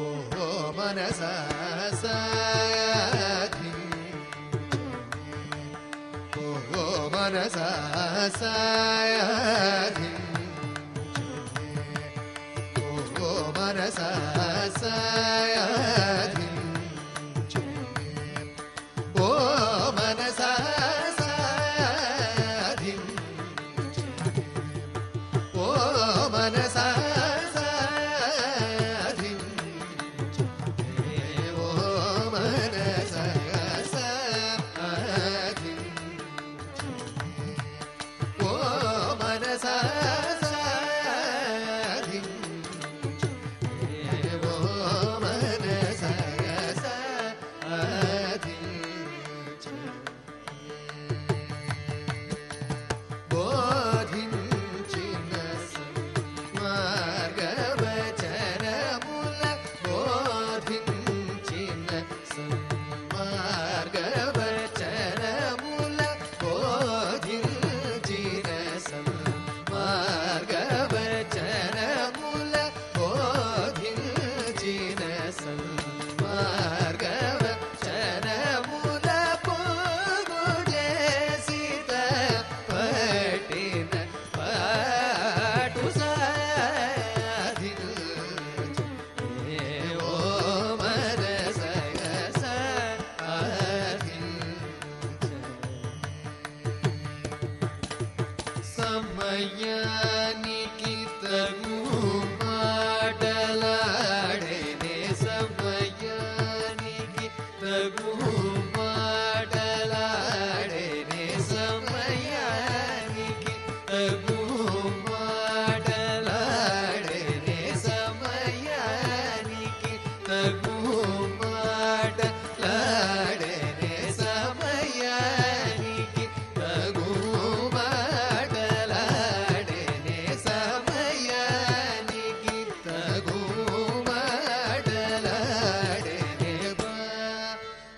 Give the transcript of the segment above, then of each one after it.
ओहो मन सा सायाधि ओहो मनसा सायाधि ीत मु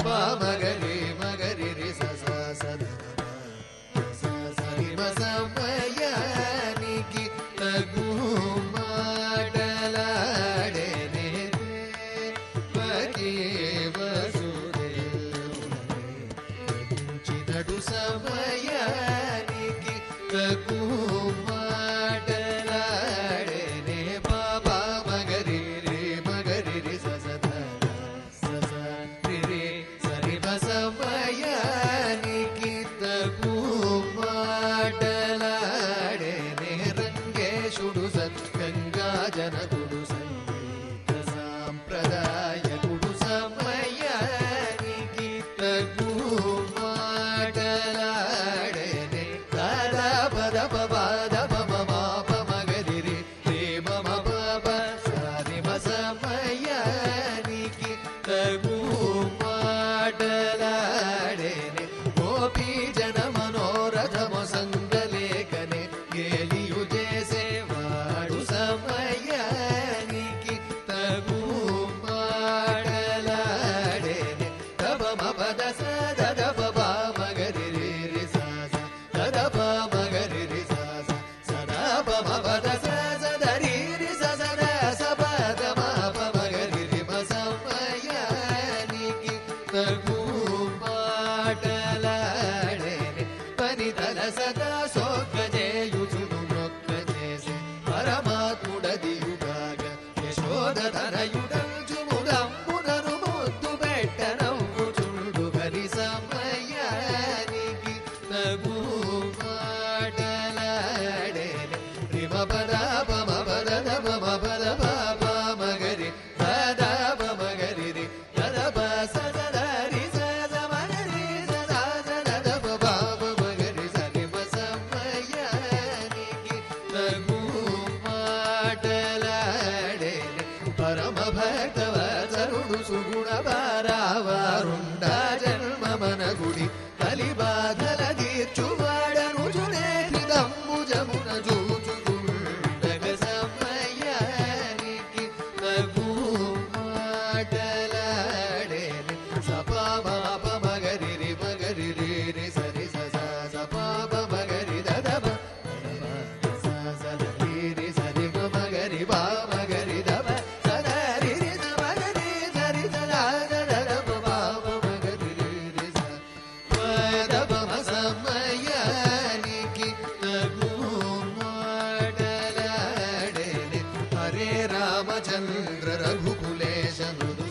మగరి మగరి రి సస సద సరిమ సమయానికి తగు మాటలాడేనే వసుడే సమయ பாடகு பாடல good. su रघुकुले स गृ